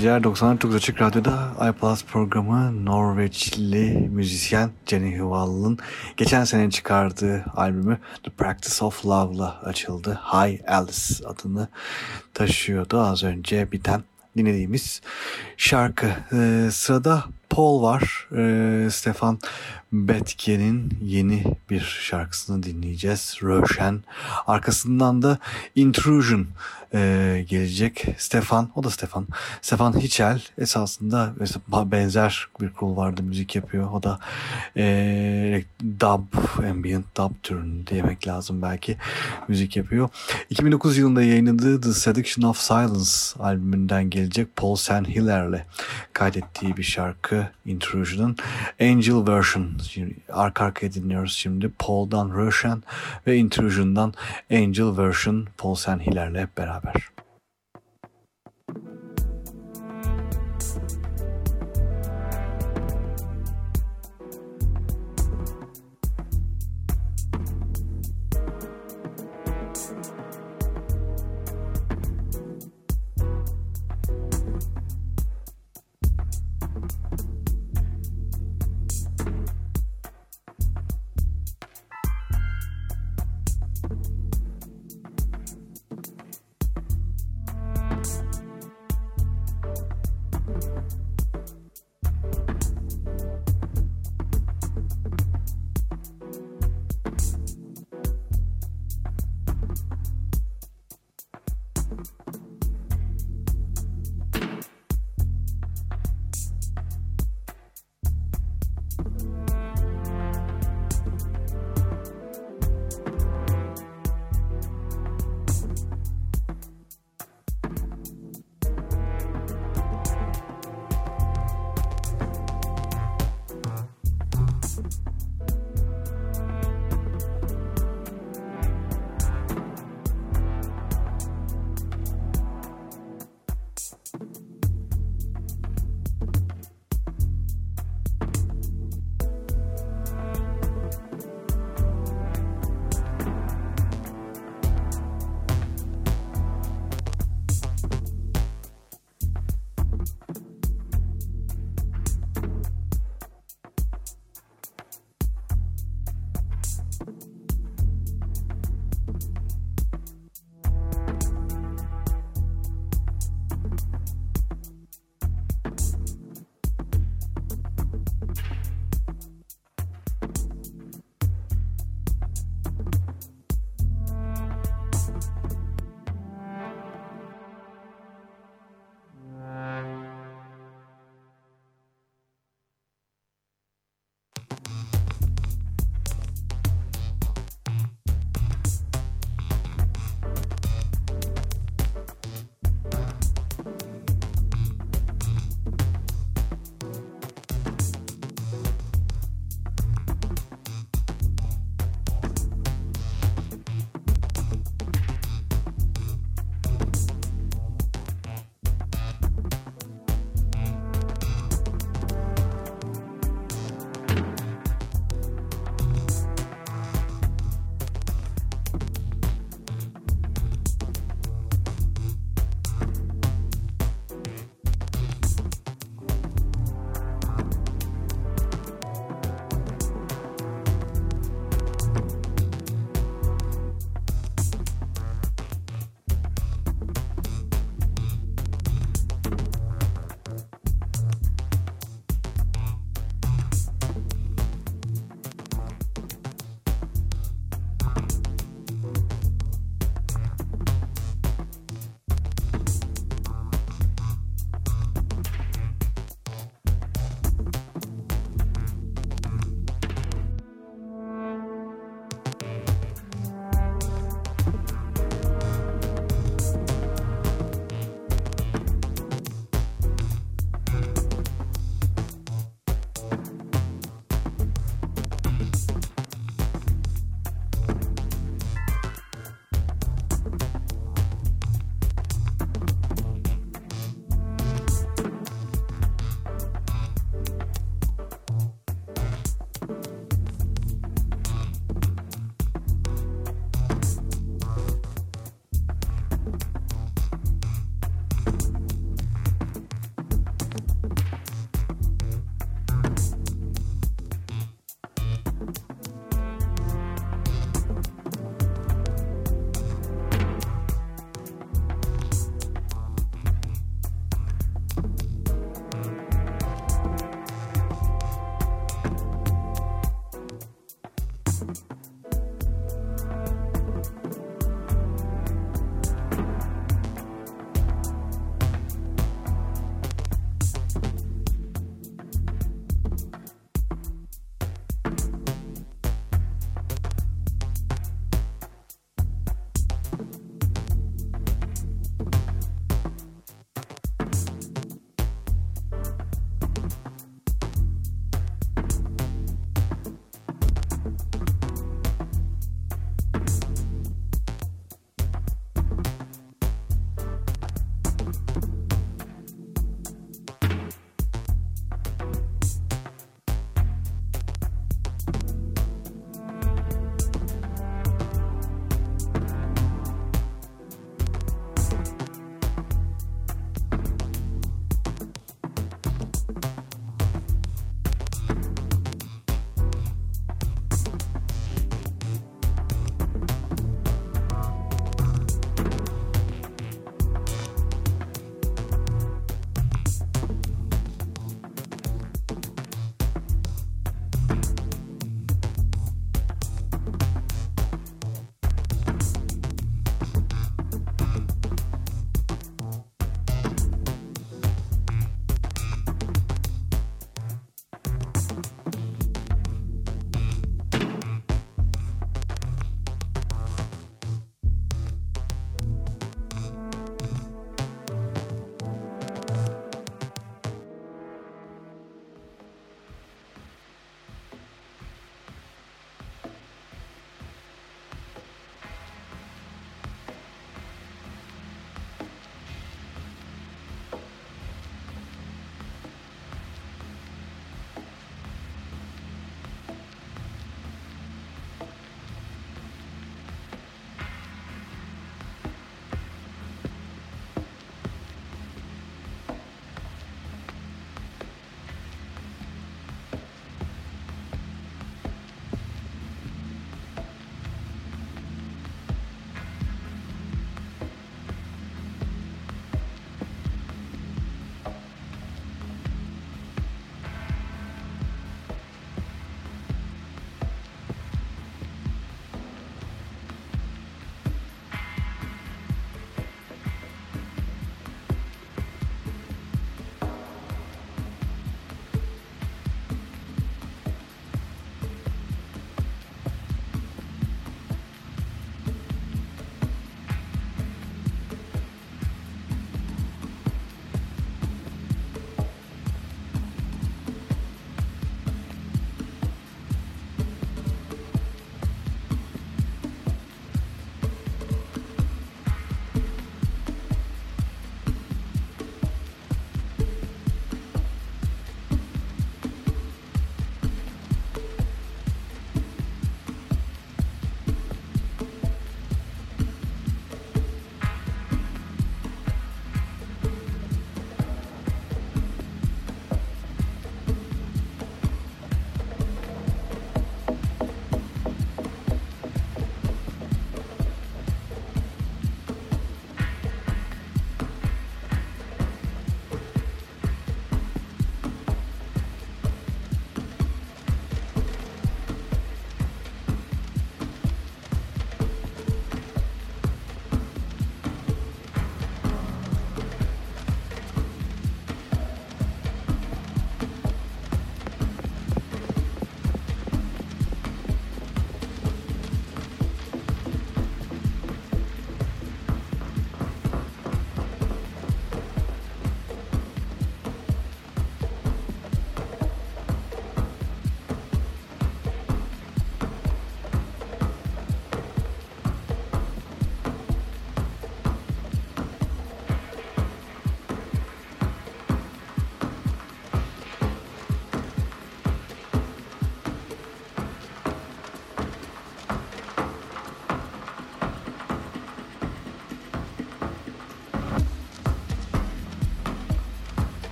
geceler 94 Açık Radyo'da iPlus programı Norveçli müzisyen Jenny Hval'ın geçen sene çıkardığı albümü The Practice of Love'la açıldı. Hi Alice adını taşıyordu az önce biten dinlediğimiz şarkı. Ee, sırada Paul var. Ee, Stefan Betke'nin yeni bir şarkısını dinleyeceğiz. Roshan. Arkasından da Intrusion e, gelecek. Stefan, o da Stefan. Stefan Hichel esasında benzer bir kul vardı müzik yapıyor. O da e, dub, ambient dub türünü demek lazım belki müzik yapıyor. 2009 yılında yayınladığı The Seduction of Silence albümünden gelecek Paul Sanhiller'le kaydettiği bir şarkı Intrusion'ın Angel Version. Şimdi arka arkaya dinliyoruz şimdi. Paul'dan Roshan ve Intrusion'dan Angel Version Paul Sanhiller'le hep beraber.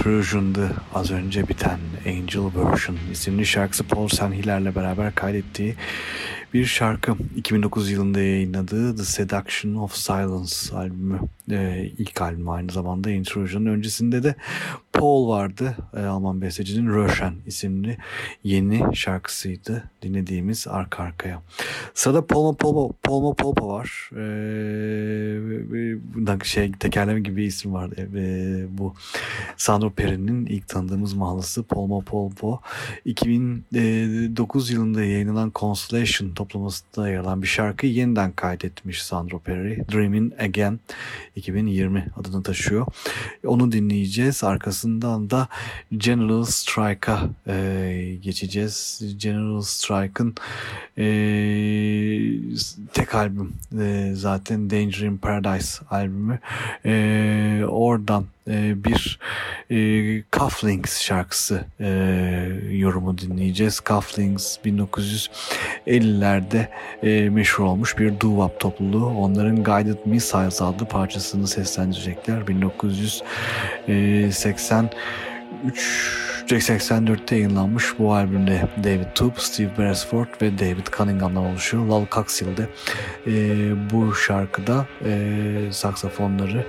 Intrusion'dı. Az önce biten Angel Version isimli şarkısı Paul Sanhiler'le beraber kaydettiği bir şarkı 2009 yılında yayınladığı The Seduction of Silence albümü e, ilk albüm aynı zamanda Intrusion'ın öncesinde de Paul vardı e, Alman bestecinin Röschen isimli yeni şarkısıydı dinlediğimiz arka arkaya. Sırada Polma Polma, Polma Polpa var. Ee, şey tekerleme gibi bir isim var. Ee, bu Sandro Peri'nin ilk tanıdığımız mahallası Polma Polpo. 2009 yılında yayınlanan Constellation toplamasında yer alan bir şarkıyı yeniden kaydetmiş Sandro Peri. Dreaming Again 2020 adını taşıyor. Onu dinleyeceğiz. Arkasından da General Strike'a e, geçeceğiz. General Strike'ın e, tek albüm e, zaten Danger in Paradise albümü. E, oradan e, bir e, Cufflinks şarkısı e, yorumu dinleyeceğiz. Cufflinks 1950'lerde e, meşhur olmuş bir doo-wop topluluğu. Onların Guided Missiles adlı parçasını seslendirecekler. 1983 1984'te yayınlanmış bu albümde David Toop, Steve Beresford ve David Cunningham'dan oluşuyor. Lal Coxhill e, bu şarkıda e, saksafonları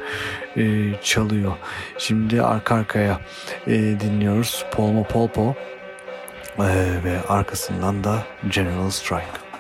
e, çalıyor. Şimdi arka arkaya e, dinliyoruz Polmo Polpo e, ve arkasından da General Strike.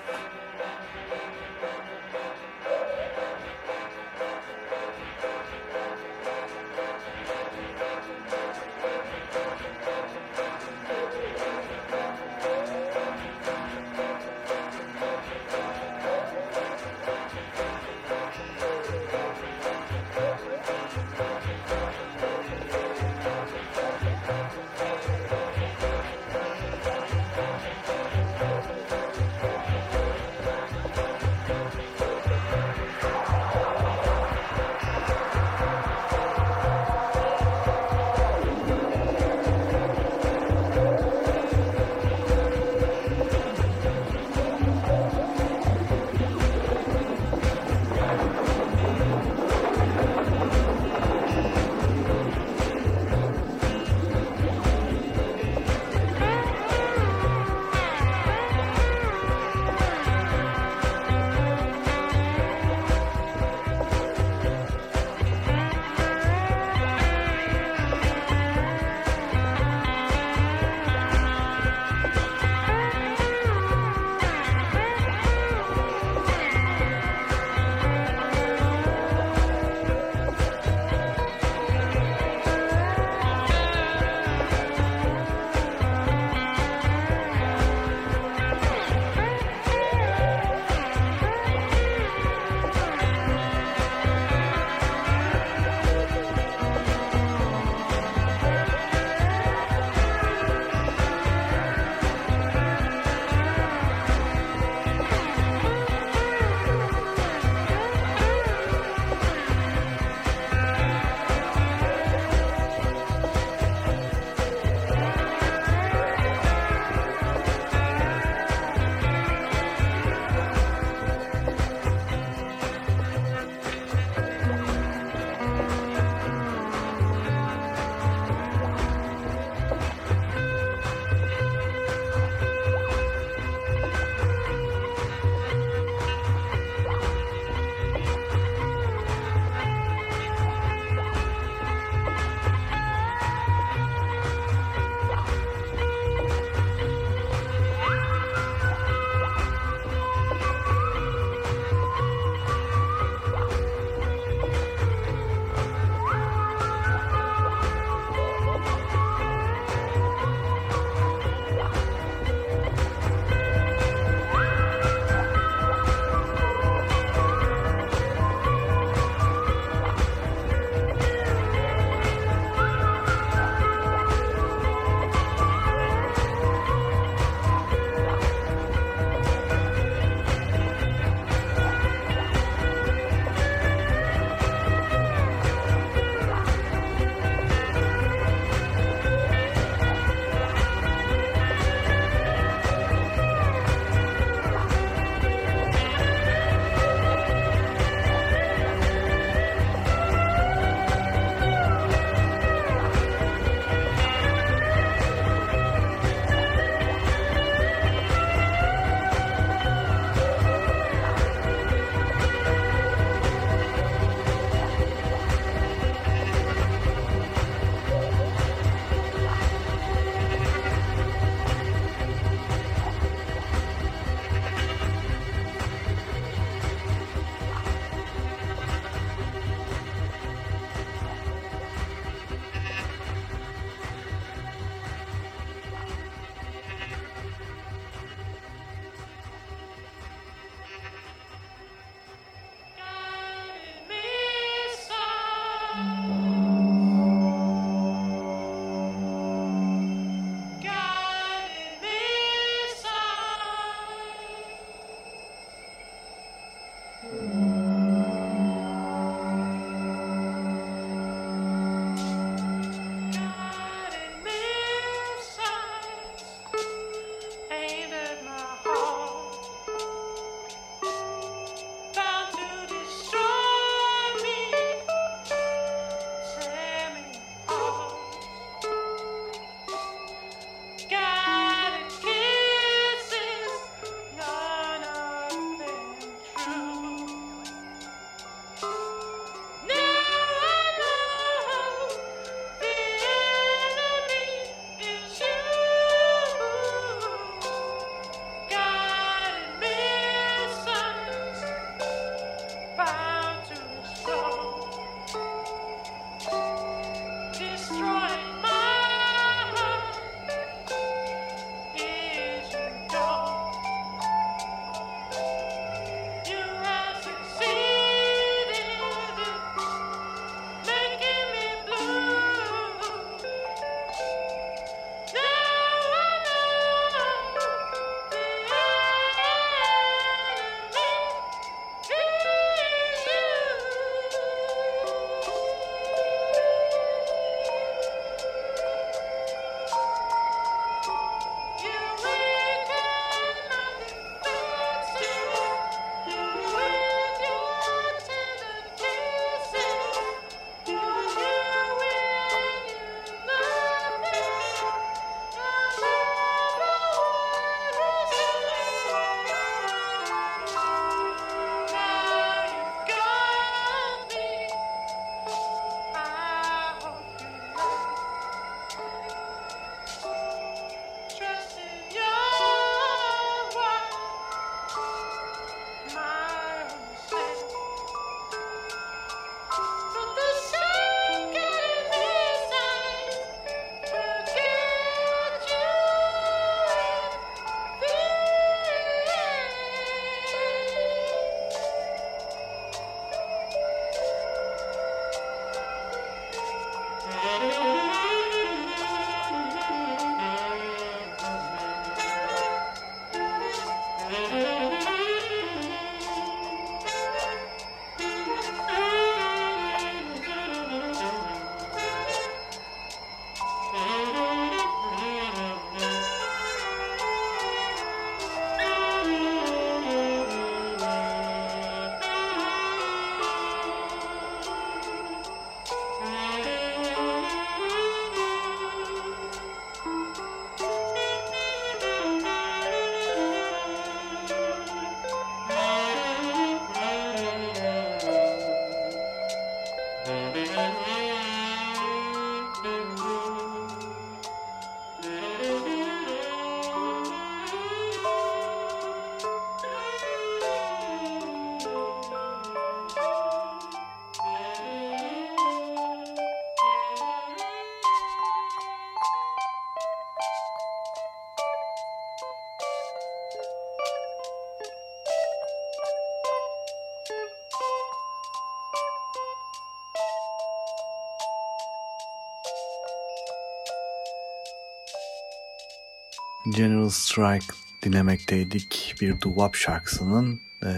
General Strike dinlemekteydik. Bir doo şarkısının e,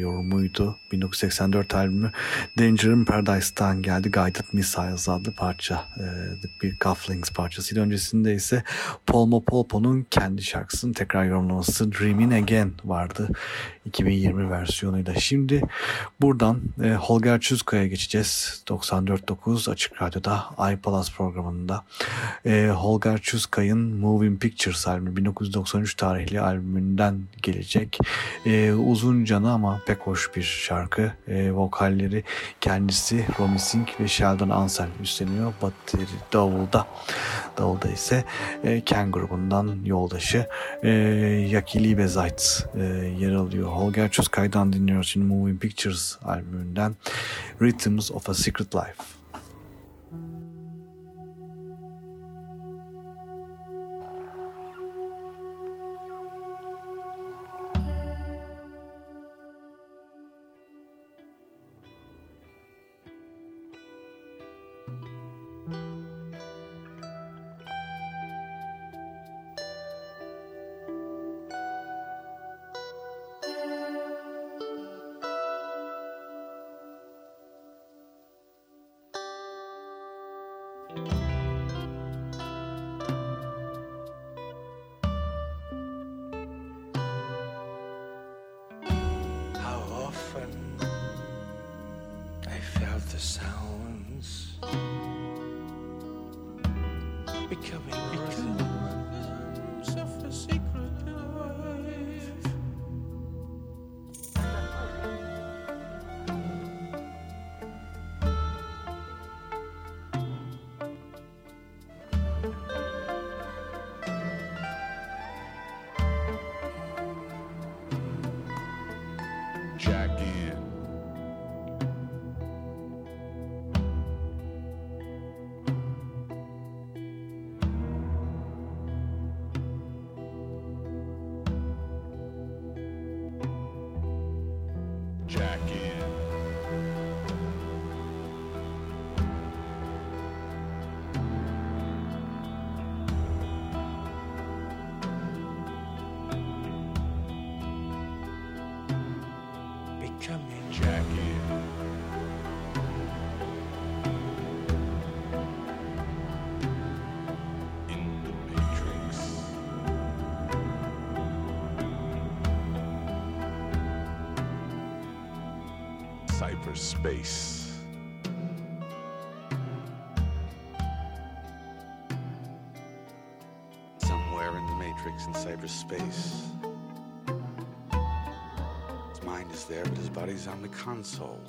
yorumuydu. 1984 albümü Danger Paradise'dan geldi. Guided Missiles adlı parça. E, bir Cufflinks parçasıydı. Öncesinde ise Paul Mopolpo'nun kendi şarkısının tekrar yorumlaması Dreaming Again vardı. 2020 versiyonuyla. Şimdi buradan e, Holger Çuzka'ya geçeceğiz. 94.9 Açık Radyo'da iPalaz programında. E, Holger Çuzka'nın Moving Pictures albümü 1993 tarihli albümünden gelecek. E, uzun canı ama pek hoş bir şarkı. E, vokalleri kendisi Romy Singh ve Sheldon Ansel üstleniyor. Bateri davulda. Davulda ise e, Ken grubundan yoldaşı e, Yaki Liebezeit e, yer alıyor. Holger Çuskay'dan dinliyoruz şimdi Moving Pictures albümünden Rhythms of a Secret Life. Space. Somewhere in the matrix in cyberspace. His mind is there, but his body's on the console.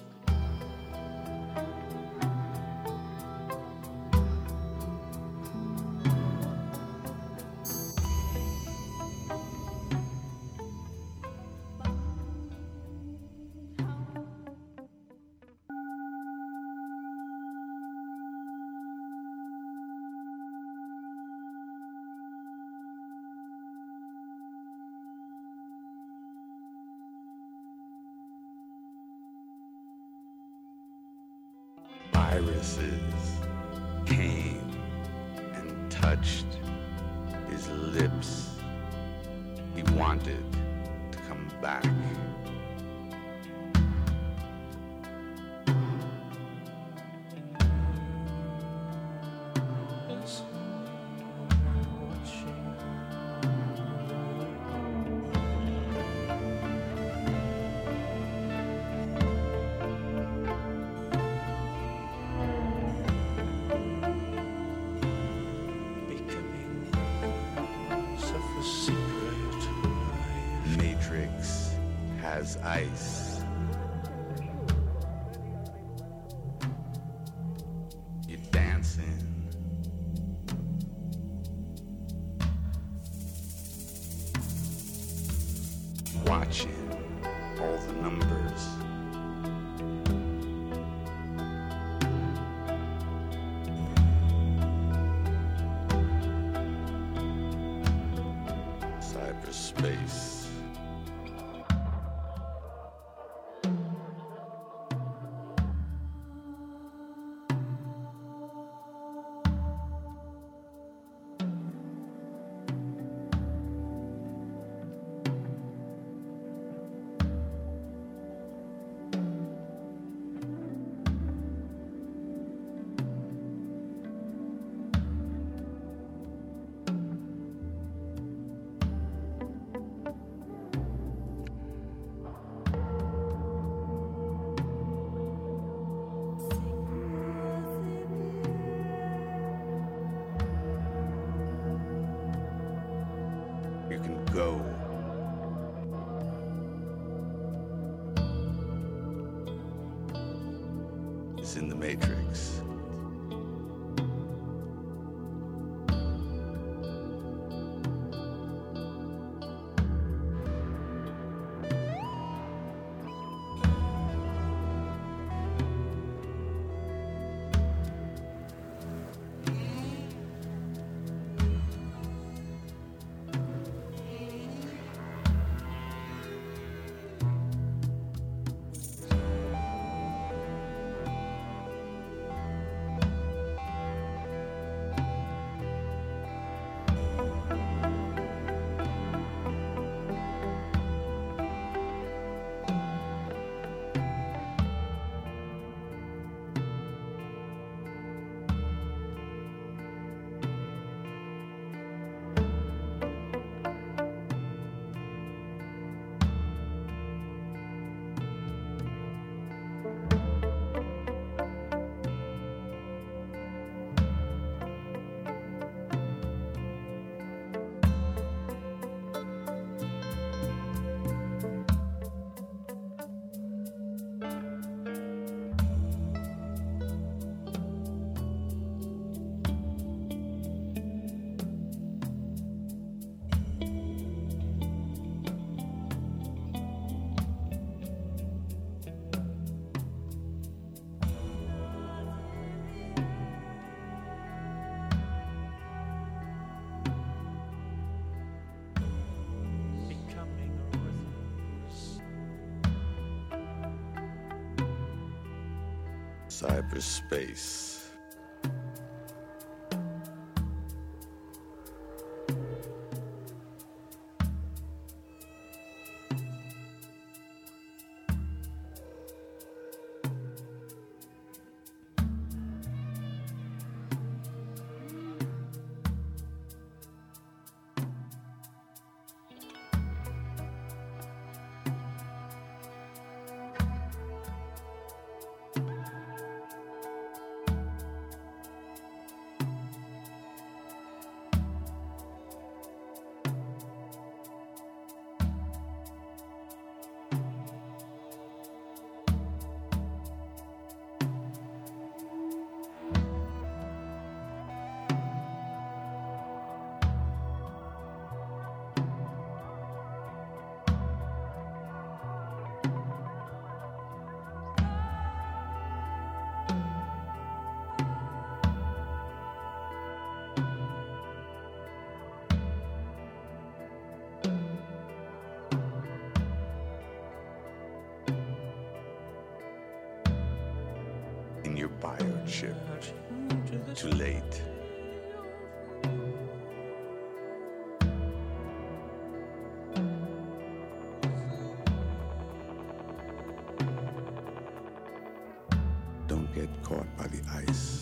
Watching all the numbers. Cyberspace. Too late. Don't get caught by the ice,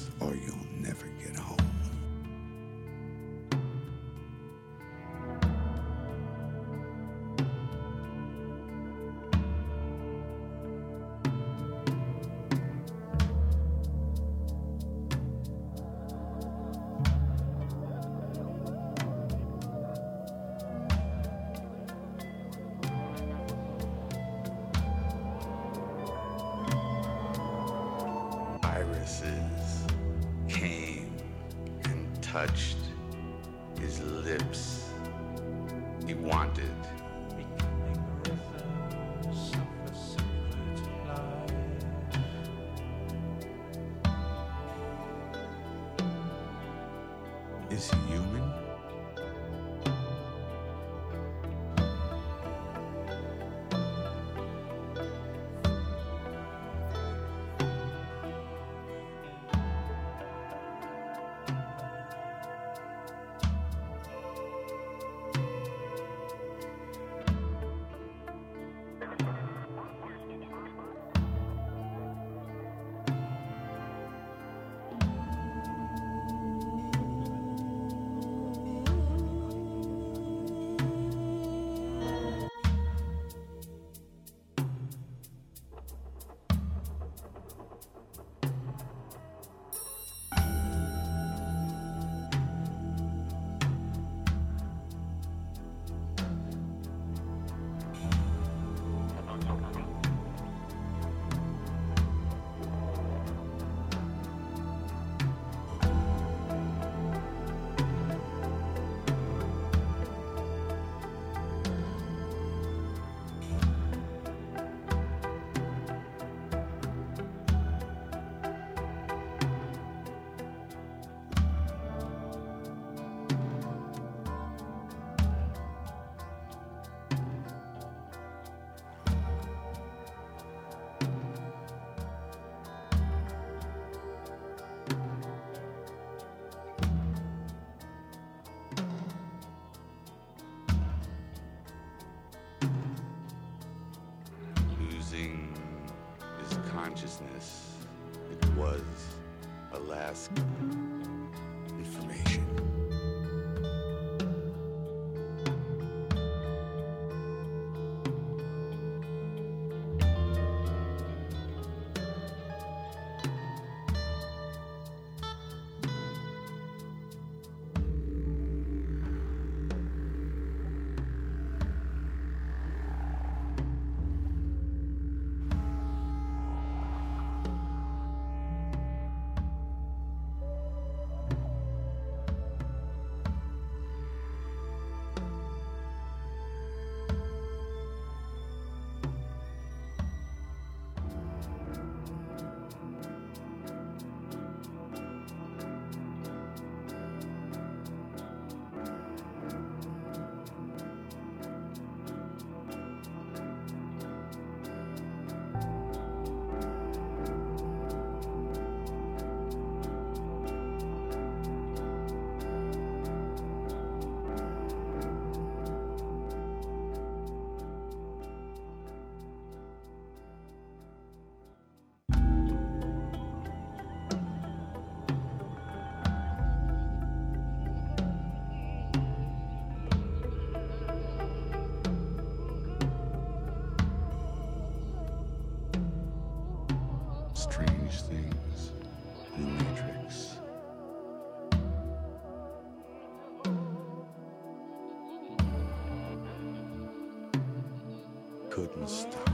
Couldn't stop.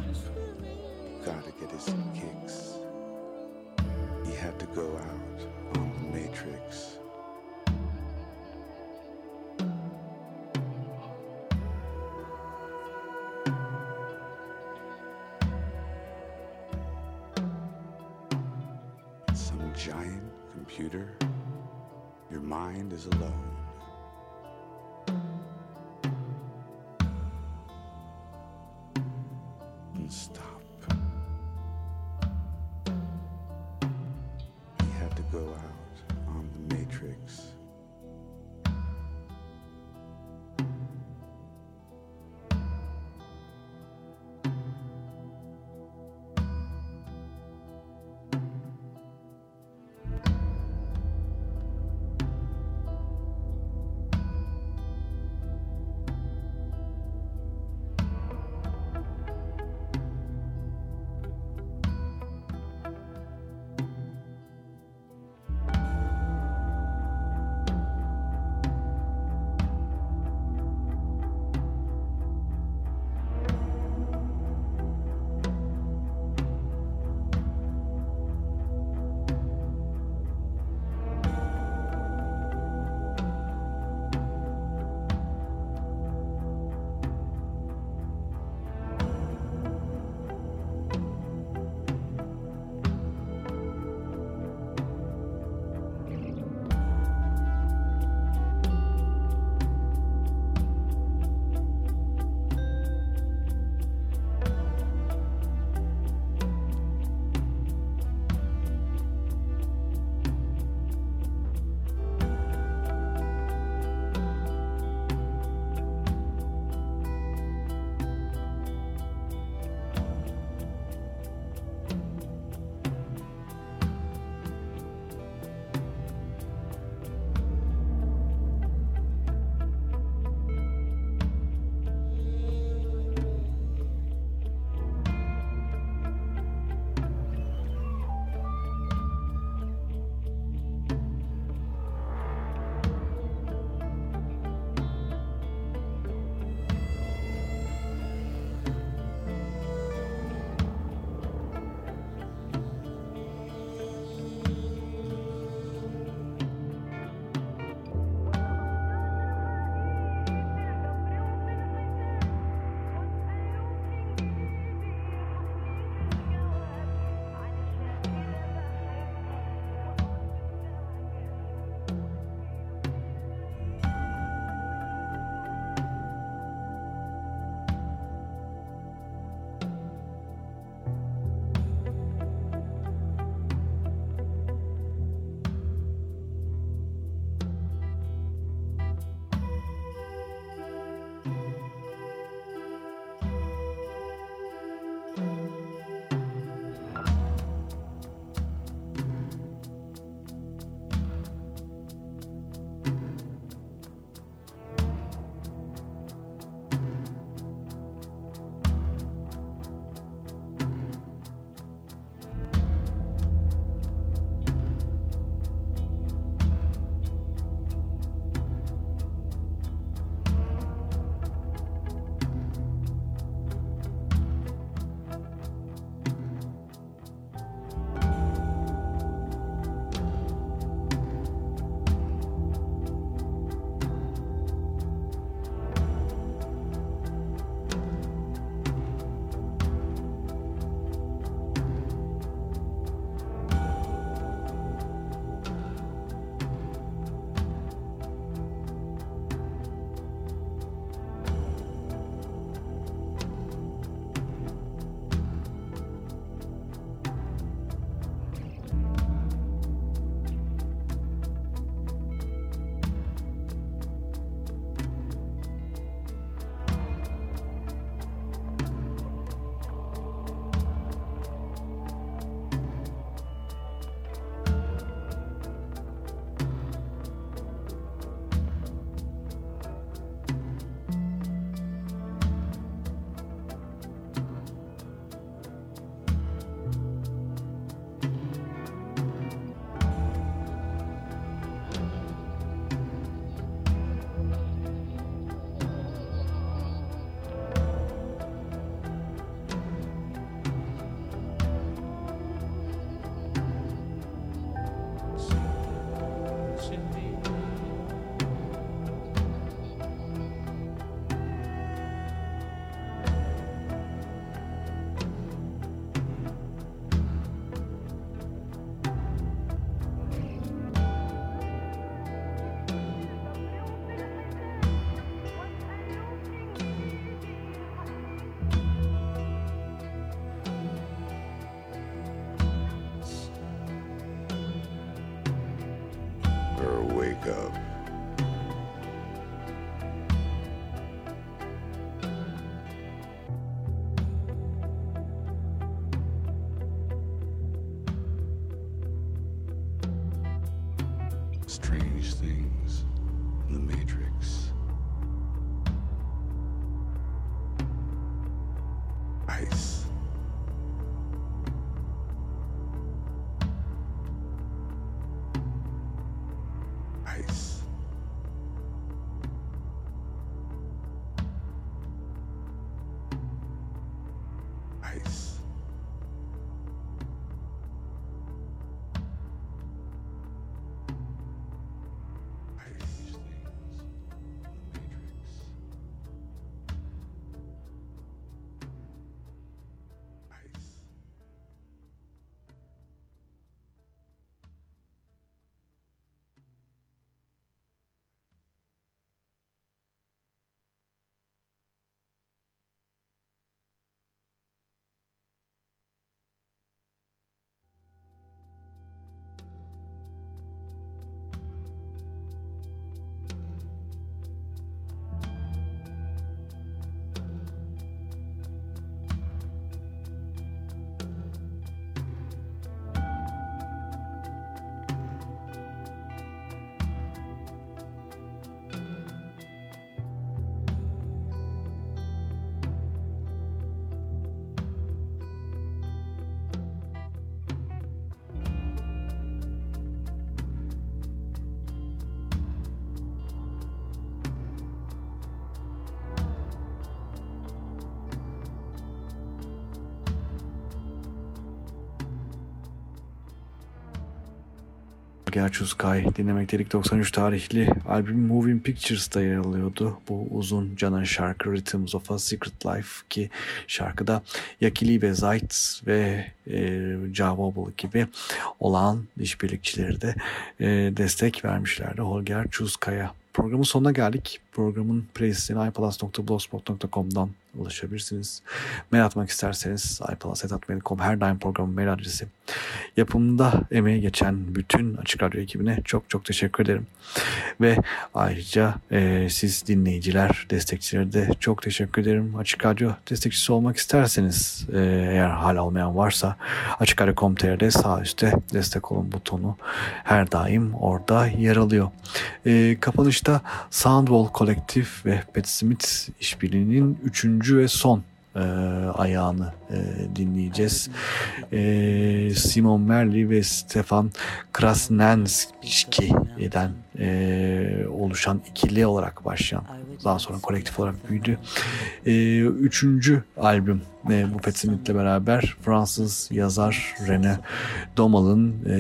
Gotta get his kicks. He had to go out on the Matrix. Some giant computer. Your mind is alone. train. Gerçi Sky dinlemekteydik 93 tarihli albüm Moving Pictures'ta yer alıyordu. Bu uzun canan şarkı Rhythms of a Secret Life ki şarkıda Yakili ve Zayt ve e, Javobel gibi olan işbirlikçileri de e, destek vermişlerdi Holger Çuzkaya. Programın sonuna geldik. Programın playlistine ipalas.blogspot.com'dan ulaşabilirsiniz. Mail atmak isterseniz ipalas.mail.com her daim programın mail adresi. Yapımda emeği geçen bütün Açık Radyo ekibine çok çok teşekkür ederim. Ve ayrıca e, siz dinleyiciler, destekçilere de çok teşekkür ederim. Açık Radyo destekçisi olmak isterseniz e, eğer hala olmayan varsa Açık Radyo.com.tr'de sağ üstte destek olun butonu her daim orada yer alıyor. E, kapanışta Soundwall Kolektif ve Pat Smith işbirliğinin üçüncü ve son e, ayağını e, dinleyeceğiz. E, Simon Merli ve Stefan Krasnenski'den e, oluşan ikili olarak başlayan daha sonra kolektif olarak büyüdü. E, üçüncü albüm e, bu Pat Smith'le beraber Fransız yazar René Domal'ın e,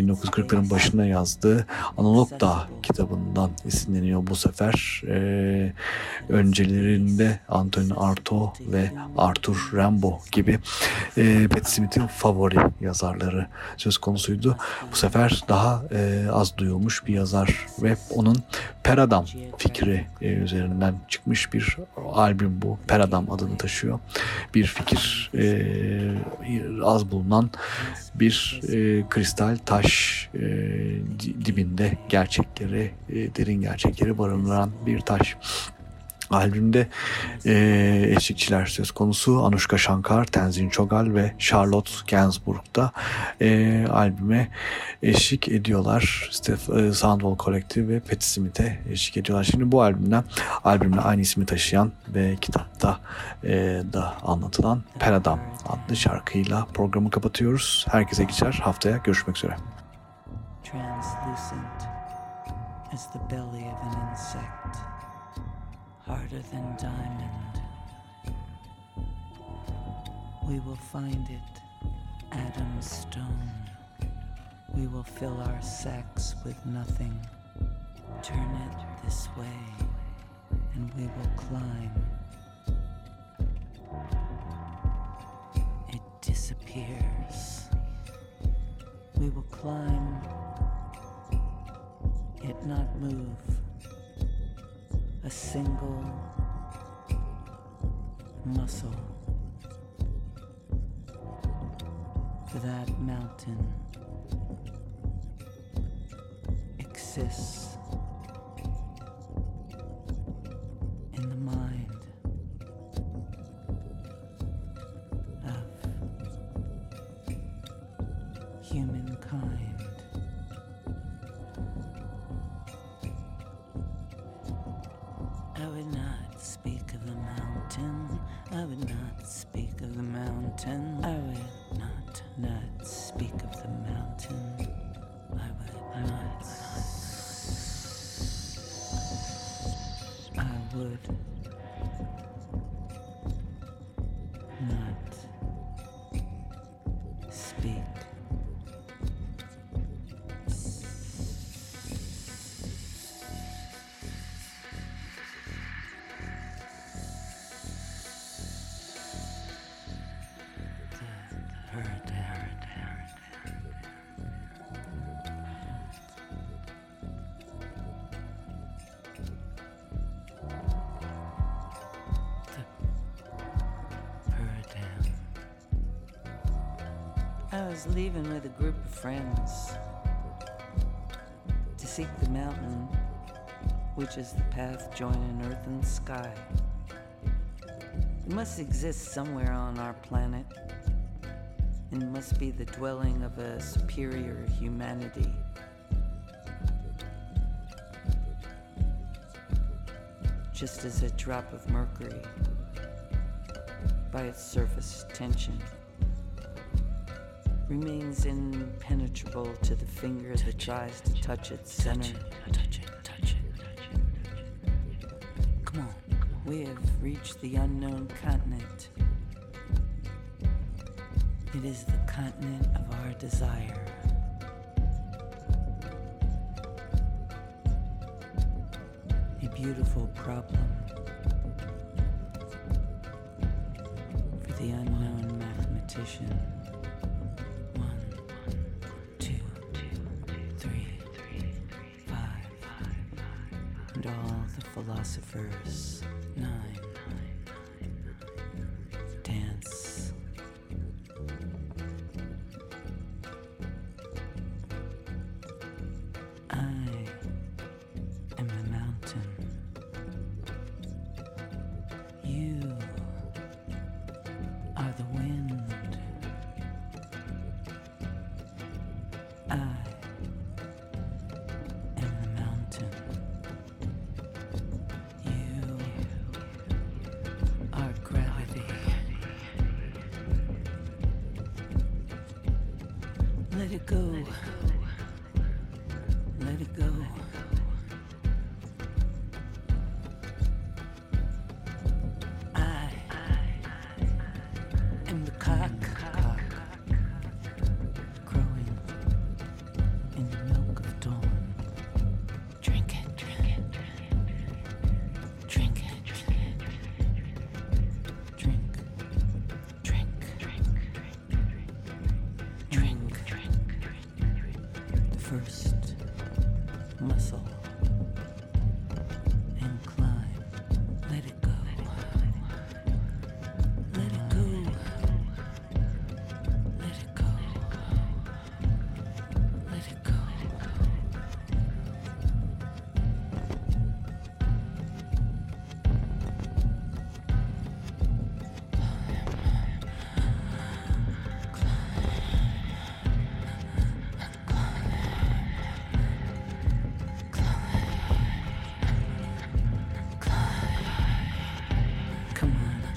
1940'ların başında yazdığı Analog Dağ kitabından esinleniyor bu sefer. E, öncelerinde Antoine Artaud ve Arthur Rimbaud gibi e, Pat Smith'in favori yazarları söz konusuydu. Bu sefer daha e, az duyulmuş bir yazar ve onun Peradam fikri e, üzerinden çıkmış bir albüm bu. Peradam adını taşıyor. Bir fikir e, az bulunan bir e, kristal taş di- dibinde gerçekleri, derin gerçekleri barındıran bir taş. Albümde e, eşlikçiler söz konusu Anushka Shankar, Tenzin Çogal ve Charlotte Gainsbourg'da e, albüme eşlik ediyorlar. Steph, e, Soundwall Collective ve Patti Smith'e eşlik ediyorlar. Şimdi bu albümden albümle aynı ismi taşıyan ve kitapta e, da anlatılan Peradam adlı şarkıyla programı kapatıyoruz. Herkese geçer. Haftaya görüşmek üzere. translucent as the belly of an insect, harder than diamond. We will find it, Adam's stone. We will fill our sacks with nothing. Turn it this way, and we will climb. It disappears. We will climb it not move. A single muscle for that mountain exists would not speak of the mountain. I would not not speak of the mountain. I would not. I would leaving with a group of friends to seek the mountain, which is the path joining earth and sky. It must exist somewhere on our planet, and must be the dwelling of a superior humanity. Just as a drop of mercury by its surface tension remains impenetrable to the finger that tries to touch its center. Touch it, touch it, touch it. Come on, we have reached the unknown continent. It is the continent of our desire. A beautiful problem for the unknown mathematician. philosophers. 9.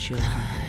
对